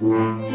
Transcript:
Música